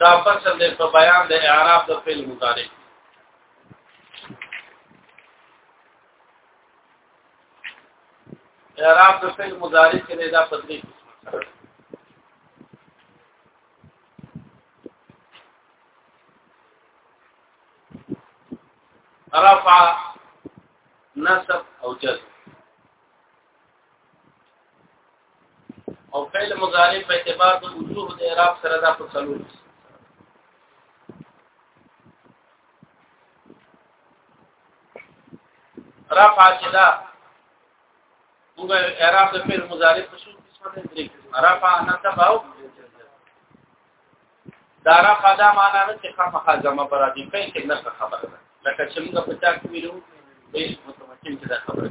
دا فصل د په بیان د اعراب د فعل مضارع اعراب د فعل مضارع کې دا په دې رفع نصب او جزم او فعل مضارع په اعتبار د وجوه د اعراب سره دا په څلور رفع چې دا موږ اعراب د فعل مضارع په څو قسمه ده درې رفع نصب او دا رفع دا معنا نه چې خامخا جمع پر دې په کې نه خبره ده لکه چې موږ په چا کې ویلو به متمکن کې دا خبره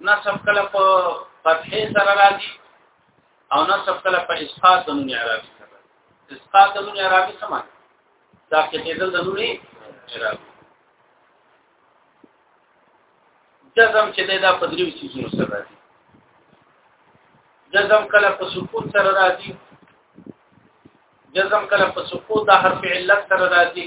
نصب کله په فتحې سره راځي او نصب کله په اسقاط د نون عربي سره اسقاط د نون عربي څه معنی دا کې دې د نون عربي جزم چې دا په دریو سيزونو سره راځي جزم کله په سکون سره راځي جزم کله په سکون د حرف علت سره راځي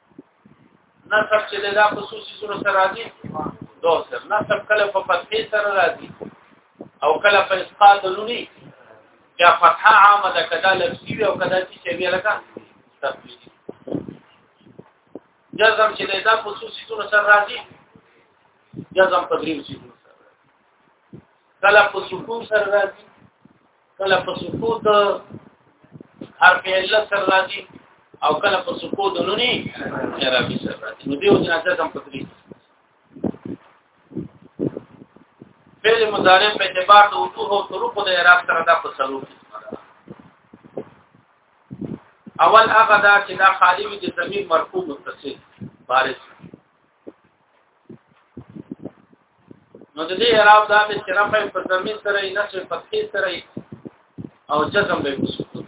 نصب چې دا خصوصي سره سره راځي دو سره نصب کله په فتحې سره راځي او کله په اسقاط لونی یا فتحه عامه ده کدا لفظي او کدا چې شبیه لکه تفصیلی جزم چې دا خصوصي سره سره راځي جزم په دریو سره کله په سکون سره راځي کله په سقوط حرف علت سره راځي او کله په سقوط نونی اعرابي سره راځي نو دیو جنازه کم پکري فعل مضارع په اعتبار د وجوه او طرق د اعراب سره دا په سلوک اول هغه دا چې دا خالی وي د زمير مرفوع متصل بارز نو د دې اعراب دا د شرف په زمي سره یې نسب فتحې سره او جزم به وسکو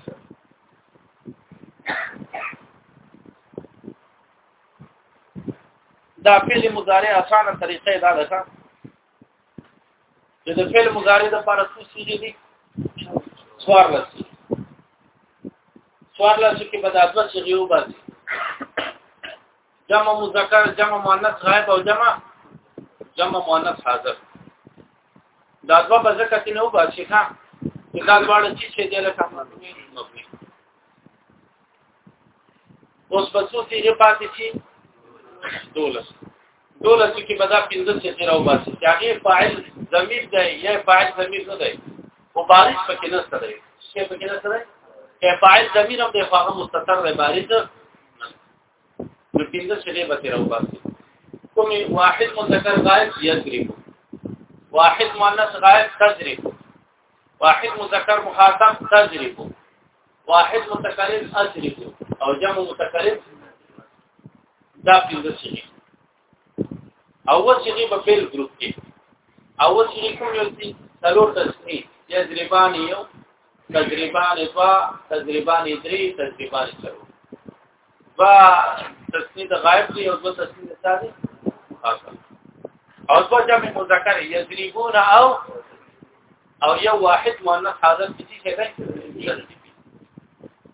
دا فعل مضارع اسانه طریقې دا ده چې د فعل مضارع د لپاره څه سیږي دي څوار لسی څوار لسی کې بداتوه چې یو باسي جمع مذکر جمع مؤنث غائب او جمع جمع مؤنث حاضر دا دوه په ځکه کې نه وبا شي ښا دا ډول چې چې د لکه مبني اوس په څو تیر پاتې شي دولس دولس کې بدا 15 چې تیر او باسي چې هغه فاعل ضمیر دی یا فاعل ضمیر نه دی او بارش پکې نه ستړي شي پکې نه ستړي چې فاعل ضمیر هم د فاعل مستتر دی بارش نو پنځه شلې به تیر او باسي کوم واحد مذکر غائب یضرب واحد مؤنث غائب تضرب واحد مذکر مخاطب تضرب واحد متکلم اضرب او جمع متکلم دا پنځه شلې اول چې په فعل ګروپ کې اول چې کوم یو دي څلور تسنی یضربان یو تضربان دوا تضربان درې تضربان څلور دوا تسنی د غائب دی او دوا تسنی د ثابت او دوا جمع مذکر یضربون او او یو واحد مؤنث حاضر کیږي چې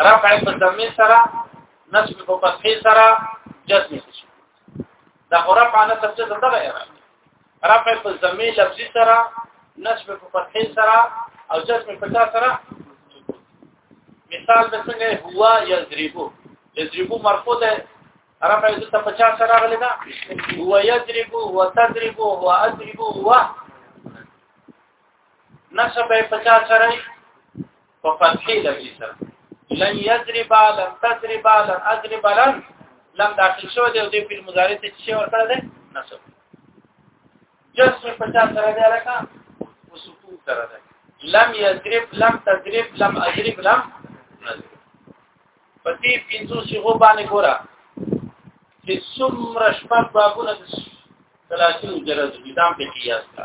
رفع په ضمه سره نصب په فتحه سره جزم شي دا رفع نه څه څه دغه رفع په ضمه لفظي سره نصب په فتحه سره او جزم په تاسو سره مثال به څنګه هو یضربو یضربو مرفوع ده رفع د 50 سره غلې ده هو یضربو هو تضربو هو اضربو هو نصب په 50 سره په فتحې لګي سره لن يضرب لن تضرب لن اضرب لن لم داخل شو دی او د فعل مضارع ته چې ورکړه ده نصب جسم په چا سره دی لکه په سکون سره دی لم يضرب لم تضرب لم اضرب لم نضرب په دې پنځو صيغو باندې ګوره چې څومره شپږ بابونه د ثلاثي مجرد دي دا په قياس ده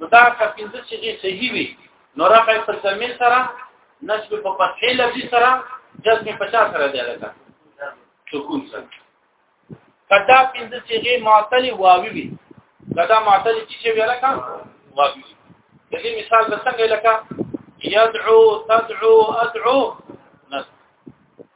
نو دا که پنځه چې صحیح وي نو رفع په سمې سره نسب په فتحې لفظي سره جزم په چا سره دی لکه سکون سره کدا پنځه چې معطل واوي وي کدا معطل چې ویل کا واوي د دې مثال د څنګه لکه يدعو تدعو ادعو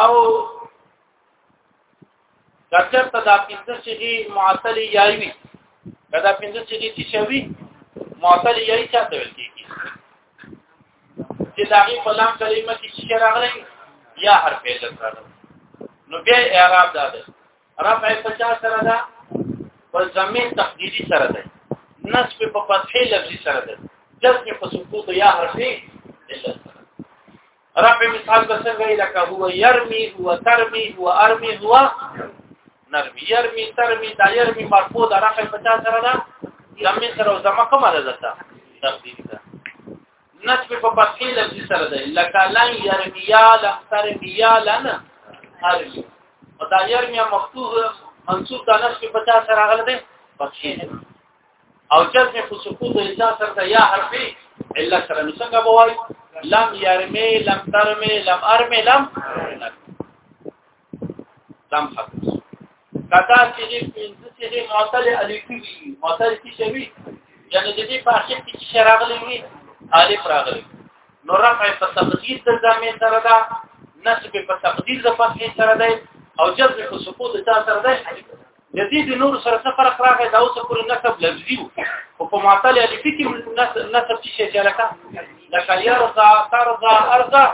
او کچر ته دا پنځه شي معطل یایوي دا پنځه شي چې شوي معطل یایي چاته ویل کیږي چې دا غي په لام کلمه کې شي راغلي یا حرف علت راغلي نو بیا اعراب دا ده رفع په چا سره ده په زمين تقديري سره ده نصب په فتحي لفظي سره ده جزم په سقوط يا حرفي الا سره رفع مثال بسنګي لکه هو يرمي هو ترمي هو ارمي هو نرمي يرمي ترمي دا يرمي مرفوع ده رفع په چا سره ده زمين سره زما کومه ده ده تقديري ده نصب په پخې لفظ سره دی لکه لن يرميا لم ترميا لن هرمي او دا يرميا مفتوح منصوب د نصب په چا سره غل دی پخې او جزم په سکون د اجزا سره د یا حرفي الا سره نو څنګه بوای لم يرمي لم ترمي لم ارمي لم لم حق کدا چې دې پنځه چې دې معطل الفي وي معطل څه شوی یعنی د دې په اخر کې چې راغلي وي الف راغلي نو رفع په تقدیر د ځامن سره ده نصب په تقدیر د فتح سره ده او جزم په سقوط د سره ده د دې د نور سره څه فرق راغی دا اوس پورې نسب لفظي او په معطل الف کې نسب چې شي لکه د کلیا رضا ترضا ارضا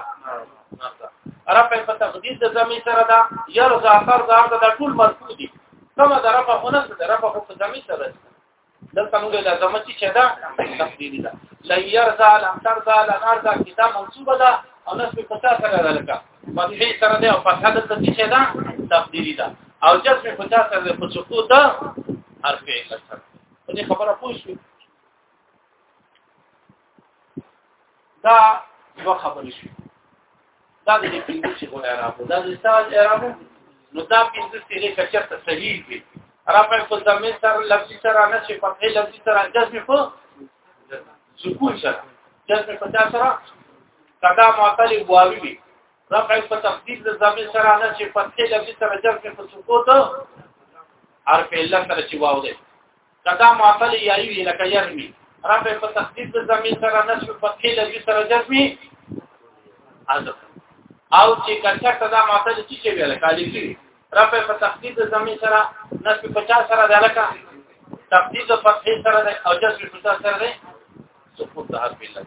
رفع په تقدیر د زمي سره دا یرضا ترضا ارضا دا ټول مرفوع دي کومه د رفع هنس د رفع په زمي سره دلته موږ له زمتی چې دا تفصیلی ده لا يرضى لم ترضى لا نرضى کتاب منصوبه ده او نس په پتا سره ده لکه فتحې سره ده او فتحه دلته چې دا تفصیلی ده او جسم په پتا سره ده په سقوط ده حرف علت سره دې خبره پوه شو دا یو خبرې شو دا د دې پنځه چې غو اعراب دا د استاد اعراب نو دا پنځه سیرې کچته صحیح دي رفع په ضمیر سره لفظي سره نه چې په فعل لفظي سره جزم په سکون سره جزم په تاسو سره کدا معطل واوی وي رفع په تقدیر د ضمیر سره نه چې په فعل لفظي سره جزم په سکون حرف علت سره چې واو دی کدا معطل یای وی لکه یرمی رفع په تخدید د زمين سره نسب په کې لږ سره جزمي حذف او چې کچا کدا معطل چې چې ویل کالی کی رفع په تخدید د زمين سره نسب په چا سره ده لکه تخدید په فتح سره ده او جزم په چا سره ده سقوط د حرف لږ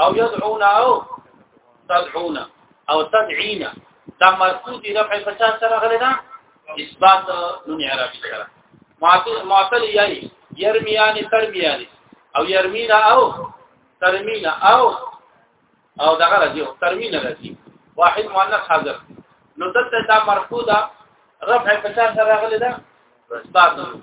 او يدعون او تدعون او تدعين دا مرفوع دي رفع فتا سره غلي دا اثبات نون عربي سره معطل معطل یای يرميان ترميان او يرمينا او ترمينا او او دغه راځي ترمينا راځي واحد مؤنث حاضر نو دلته دا مرفوع ده رفع فتا سره غلي دا اثبات نون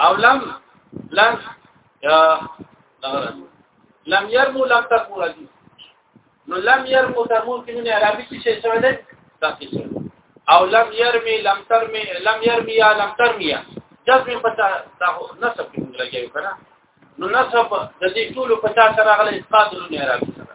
او لم لم لم يرمو لم ترمو راځي نو لم يرمو ترمو کې نه عربي کې شي څه ده تاکي او لم يرمي لم ترمي لم يرمي يا لم ترمي جزم په تا نسب کې لګي کنه نو نسب د دې ټول په تا سره غل اسقاط نه عربي سره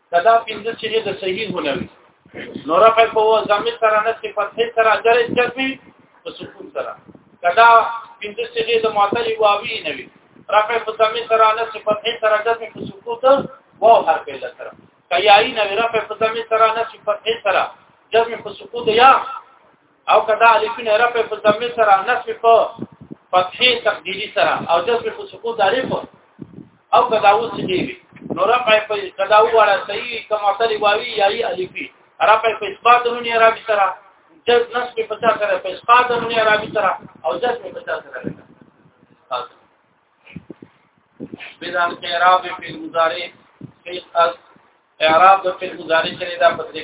کدا پنځه چې د صحیح نه وي نو رفع په وزن سره نه چې په څه سره درې چتي په سکون سره کدا پنځه چې د معطل واوی نه وي رفع په ضمیر سره نه چې په څه سره جزم په سکون ته واو حرف له سره کایای نه رفع په ضمیر سره نه چې په څه سره جزم په سکون یا او کدا الفین رب په ضمیر سره نصب په فتحې تقدیری سره او جزم په سقوط الف او کدا اوس دی نو رب په کدا وړه صحیح کما تل واوی یا الفی رب په اثبات نون رب سره جز نصب په چا سره په اثبات نون رب سره او جزم په چا سره بدل کې رب په مضارع کې اعراب د فعل مضارع کې دا په دې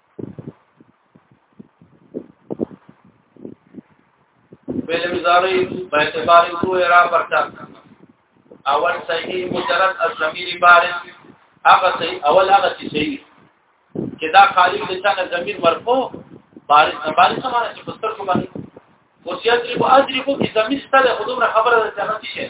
فعل مضارع په اعتبار کو را پرتا اول صحیح مجرد الضمیر بارد هغه صحیح اول هغه چې صحیح چې دا خالی د چا نه ضمیر مرفوع بارد نه بارد سمانه چې پستر کو باندې وصیت ری په اجر کو کې ضمیر ستله خودم خبره ده چې هغه شي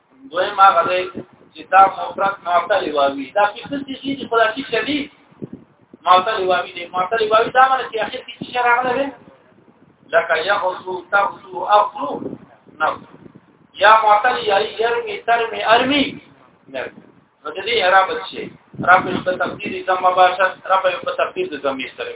دوی ما غلې چې دا مفرد معطل واوي دا په څه دي چې په دې کې دي معطل واوي دي معطل واوي دا معنی چې اخر کې څه راغله ده لکه يغسو تغسو اغسو نو یا معطل یا يرمي ترمي ارمي نو د دې اعراب څه رب په تقدیر زم مباشر رب په تقدیر د زمي سره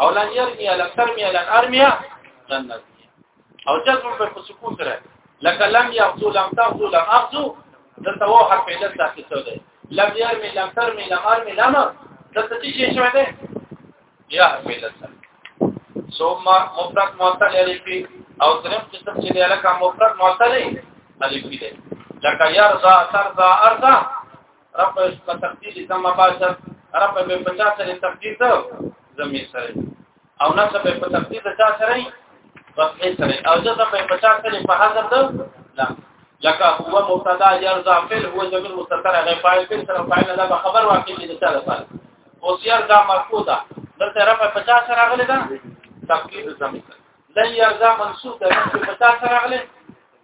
او لن يرمي لم ترمي لن ارمي لن نرمي او جزم په سکون سره لکه لم يغزو لم تغزو لم اغزو دلته وو حرف علت داخل شو دی لم يرمي لم ترمي لم ارمي لم دلته څه شي شوی دی یا حرف علت ثم مفرد معطل الف او درم قسم چې دی لکه مفرد معطل الف دی لکه يرضى ترضى ارضى رب په تقدیر زما باشا رب به په چا سره تقدیر ده زمي سره او نصب به په تقدیر ده چا سره فتحې سره او جزم به په چا سره په حذف ده لا لکه هو مبتدا يرضى فعل هو زمير مستتر غير فاعل فعل سره فاعل ده به خبر واقع دي ده لپاره او سير دا مرفوع ده دلته رب په چا سره غلي ده تقدیر زمي سره لن يرضى منصوب ده په چا سره غلي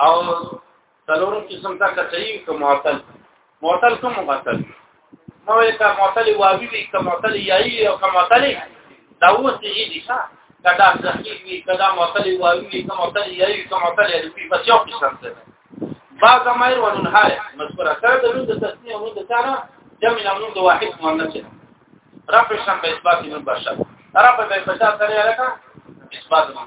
او څلورم قسم ته کچي کوم معطل معطل کوم معطل ما ویل کوم معطل واوی وی کوم معطل یایي او کوم معطل دا اوس یې دي ښا کدا صحیح وی کدا معطل واوی وی کوم معطل یایي کوم معطل یې په څو قسم ده بعض امر ونهاي مذکوره سره د لوند تسنیه او د سره جمع نمون د واحد مؤنث رفع شم به اثبات من بشر رفع به بشر سره لکه اثبات من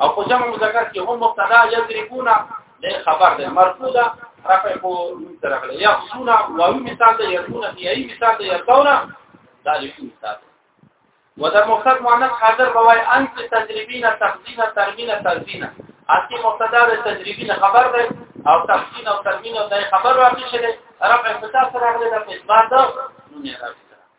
او په جمع مذکر کې هم مبتدا یضربون له خبر ده مرفوعه رفع کو سره غلې یا سونا واو مثال ده یتون فی ای مثال ده یتونا ذالک مثال ودا مفرد مؤنث حاضر بوای انت تجربین تخزین ترمین تزین اصلي مبتدا ده تجربین خبر ده او تخزین او ترمین او ده خبر واقع شله رفع فتا سره غلې ده په اثبات ده نو نه راځي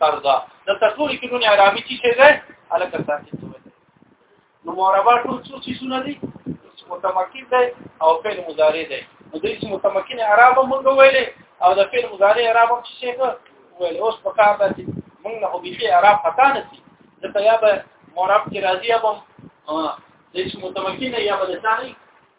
ترضا د تطوری کې نون اعرابي چی شي ده الکه ساکت وي نو مربع ټول څو چی سونه دي متمکن ده او فعل مضارع ده نو د اسم متمکن اعراب مونږ ویلې او د فعل مضارع اعراب هم چی شي ویل اوس په کار ده چې مونږ نه وبېخي اعراب خطا نه سي ځکه یا به مرب کې راځي یا به د اسم متمکن یا به د ثاني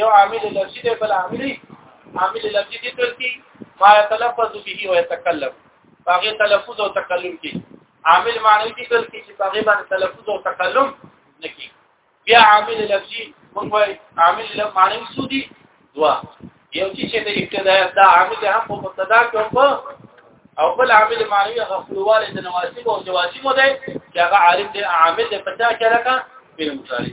یو عامل لفظي دی بل عامل عامل لفظي دي تل کې ما يتلفظ به او يتكلم باغې تلفظ او تکلم کې عامل معنی دي تل کې چې باغې باندې تلفظ او تکلم نکي بیا عامل لفظي موږ وايي عامل لفظ معنی څه دي دوا یو چې د ابتدا دا عامل هم په مبتدا کې او په او بل عامل معنی هغه خپلواله د نواسب او جواسب دی چې هغه عارف دی عامل دی پچا کې لکه په مصارف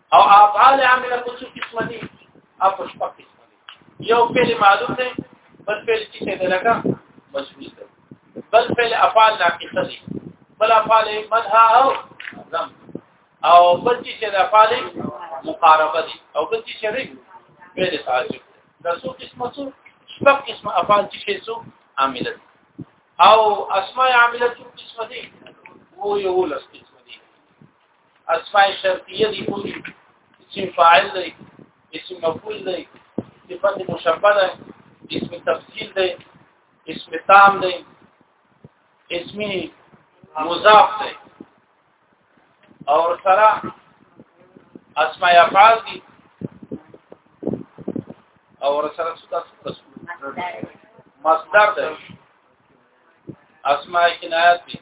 او افعال عامله په څو قسمه دي او په شپږ قسمه دي یو فعل معلوم دی بل فعل چې څه لګا مشغول دی بل فعل افعال ناقصه دي بل افعال منها او ذم او بل چې څه افعال مقاربه دي او بل چې څه فعل تعجب دا څو قسمه څو شپږ قسمه افعال چې څه څو عامله دي او اسماء عامله څو قسمه دي وو یو لس قسمه اسماء شرطیه دي کوم اسم فاعل دی اسم مفعول دی صفت مشبه ده اسم تفصیل دی اسم تام دی اسم مضاف دی او سره اسماء افعال دي او سره څه مصدر دی اسماء کنایات دي